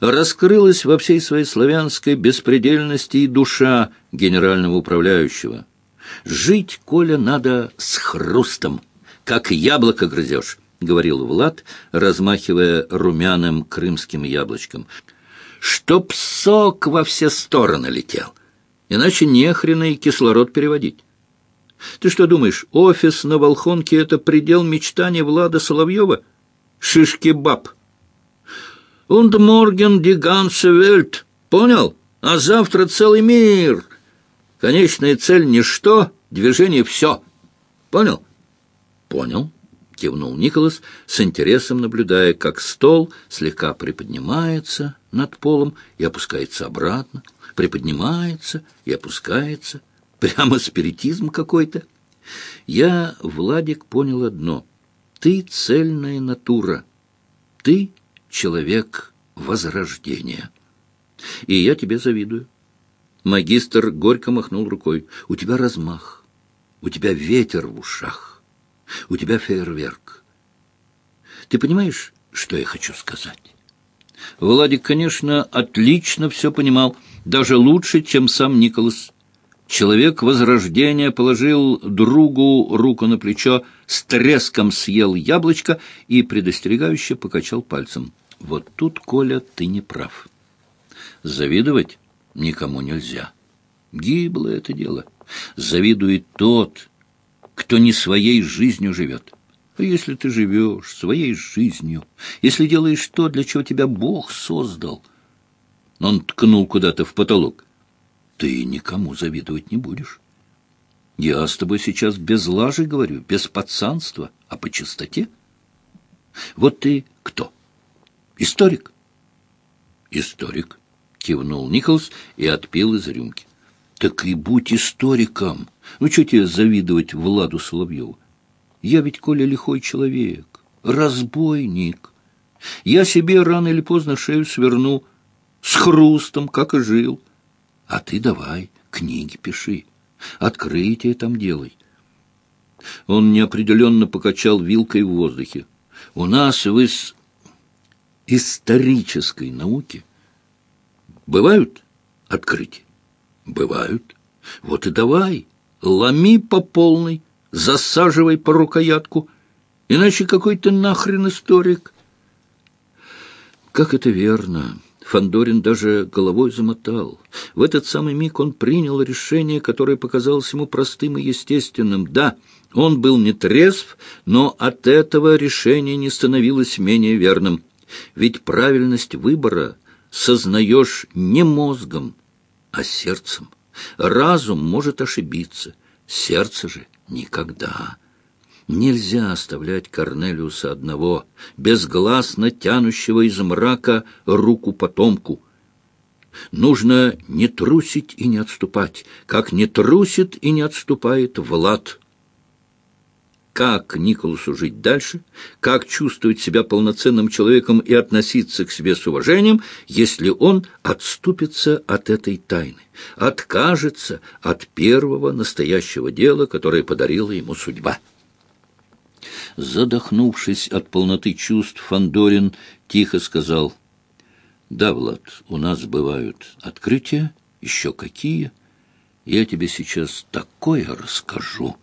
раскрылась во всей своей славянской беспредельности и душа генерального управляющего. Жить, Коля, надо с хрустом, как яблоко грызешь, — говорил Влад, размахивая румяным крымским яблочком. Чтоб сок во все стороны летел, иначе нехрена и кислород переводить. Ты что думаешь, офис на Волхонке — это предел мечтаний Влада Соловьева? Шишки баб. «Und morgen die ganze Welt». Понял? А завтра целый мир. Конечная цель — ничто, движение — все. Понял? Понял, кивнул Николас, с интересом наблюдая, как стол слегка приподнимается над полом и опускается обратно, приподнимается и опускается. Прямо спиритизм какой-то. Я, Владик, понял одно. Ты цельная натура. Ты человек возрождения. И я тебе завидую. Магистр горько махнул рукой. У тебя размах, у тебя ветер в ушах, у тебя фейерверк. Ты понимаешь, что я хочу сказать? Владик, конечно, отлично все понимал, даже лучше, чем сам Николас. Человек Возрождения положил другу руку на плечо, с треском съел яблочко и предостерегающе покачал пальцем. Вот тут, Коля, ты не прав. Завидовать никому нельзя. Гибло это дело. Завидует тот, кто не своей жизнью живет. А если ты живешь своей жизнью, если делаешь то, для чего тебя Бог создал, он ткнул куда-то в потолок, ты никому завидовать не будешь. Я с тобой сейчас без лажи говорю, без пацанства, а по чистоте. Вот ты кто? Историк? Историк, кивнул Николс и отпил из рюмки. Так и будь историком. Ну, что тебе завидовать Владу Соловьеву? Я ведь, Коля, лихой человек, разбойник. Я себе рано или поздно шею сверну, с хрустом, как и жил. А ты давай, книги пиши, открытие там делай. Он неопределенно покачал вилкой в воздухе. У нас в ис исторической науке бывают открытия? Бывают. Вот и давай, ломи по полной, засаживай по рукоятку, иначе какой ты нахрен историк. Как это верно! Фандорин даже головой замотал. В этот самый миг он принял решение, которое показалось ему простым и естественным. Да, он был не трезв, но от этого решение не становилось менее верным. Ведь правильность выбора сознаешь не мозгом, а сердцем. Разум может ошибиться, сердце же никогда. Нельзя оставлять Корнелиуса одного, безгласно тянущего из мрака руку потомку. Нужно не трусить и не отступать, как не трусит и не отступает Влад как Николасу жить дальше, как чувствовать себя полноценным человеком и относиться к себе с уважением, если он отступится от этой тайны, откажется от первого настоящего дела, которое подарила ему судьба. Задохнувшись от полноты чувств, Фандорин тихо сказал, «Да, Влад, у нас бывают открытия, еще какие. Я тебе сейчас такое расскажу».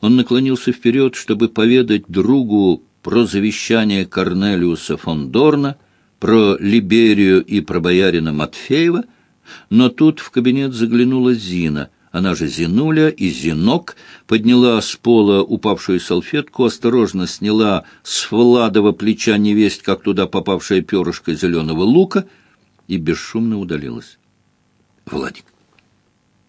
Он наклонился вперед, чтобы поведать другу про завещание Корнелиуса фон Дорна, про Либерию и про боярина Матфеева, но тут в кабинет заглянула Зина. Она же Зинуля и Зинок подняла с пола упавшую салфетку, осторожно сняла с Владова плеча невесть, как туда попавшая перышко зеленого лука, и бесшумно удалилась. — Владик,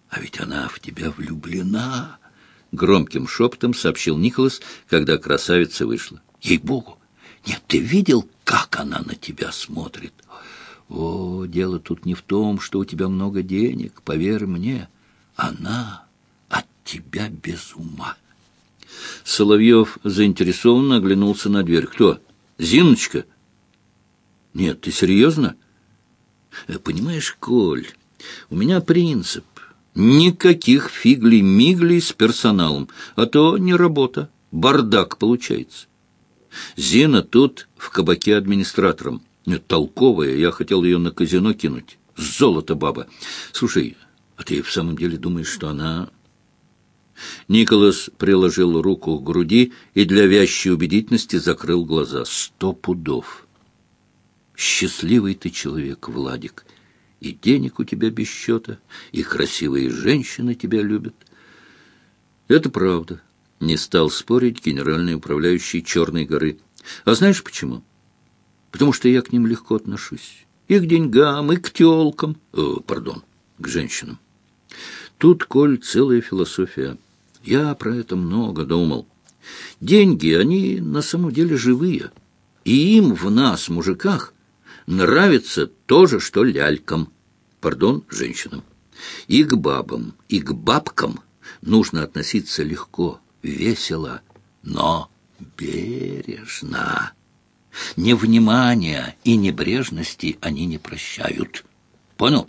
а ведь она в тебя влюблена! — громким шепотом сообщил Николас, когда красавица вышла. «Ей-богу! Нет, ты видел, как она на тебя смотрит? О, дело тут не в том, что у тебя много денег, поверь мне. Она от тебя без ума». Соловьев заинтересованно оглянулся на дверь. «Кто? Зиночка?» «Нет, ты серьезно?» «Понимаешь, Коль, у меня принцип. Никаких фиглей-миглей с персоналом, а то не работа, бардак получается. Зина тут в кабаке администратором. Толковая, я хотел ее на казино кинуть. Золото баба. Слушай, а ты в самом деле думаешь, что она... Николас приложил руку к груди и для вящей убедительности закрыл глаза. Сто пудов. Счастливый ты человек, Владик. И денег у тебя без счета, и красивые женщины тебя любят. Это правда. Не стал спорить генеральный управляющий Черной горы. А знаешь почему? Потому что я к ним легко отношусь. И к деньгам, и к телкам. О, э, пардон, к женщинам. Тут, Коль, целая философия. Я про это много думал. Деньги, они на самом деле живые. И им в нас, мужиках, нравится то же, что лялькам. Пардон, женщинам. И к бабам, и к бабкам нужно относиться легко, весело, но бережно. Невнимания и небрежности они не прощают. Понял?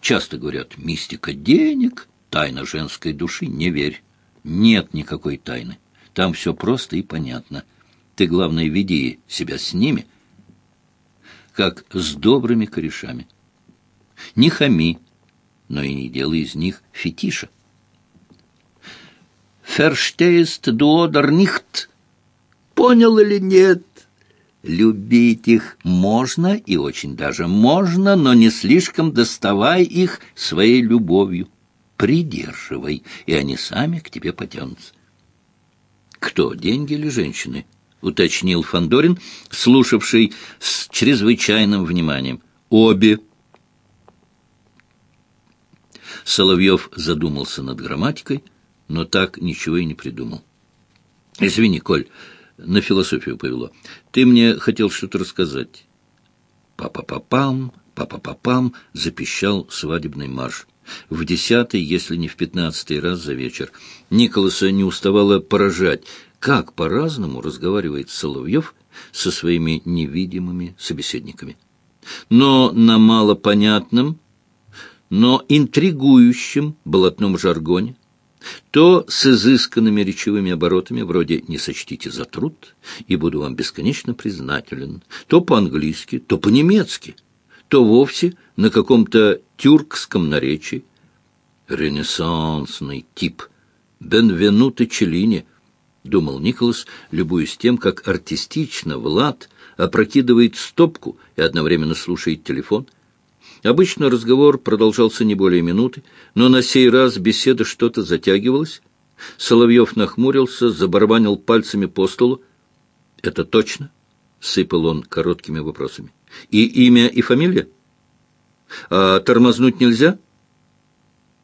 Часто говорят, мистика денег, тайна женской души, не верь. Нет никакой тайны. Там все просто и понятно. Ты, главное, веди себя с ними, как с добрыми корешами. Не хами, но и не делай из них фетиша. «Ферштейст дуодер нихт» Понял или нет? Любить их можно и очень даже можно, но не слишком доставай их своей любовью. Придерживай, и они сами к тебе потянутся. Кто, деньги или женщины? уточнил Фандорин, слушавший с чрезвычайным вниманием. Обе. Соловьев задумался над грамматикой, но так ничего и не придумал. Извини, Коль, на философию повело. Ты мне хотел что-то рассказать. Па-па-па-пам, па-па-па-пам, запищал свадебный марш. В десятый, если не в пятнадцатый раз за вечер. Николаса не уставало поражать, как по-разному разговаривает Соловьев со своими невидимыми собеседниками. Но на малопонятном, но интригующем болотном жаргоне то с изысканными речевыми оборотами, вроде «не сочтите за труд» и «буду вам бесконечно признателен», то по-английски, то по-немецки, то вовсе на каком-то тюркском наречии. Ренессансный тип. Бенвенуто Челлини, думал Николас, любуясь тем, как артистично Влад опрокидывает стопку и одновременно слушает телефон — Обычно разговор продолжался не более минуты, но на сей раз беседа что-то затягивалась. Соловьев нахмурился, забарабанил пальцами по столу. «Это точно?» — сыпал он короткими вопросами. «И имя, и фамилия? А тормознуть нельзя?»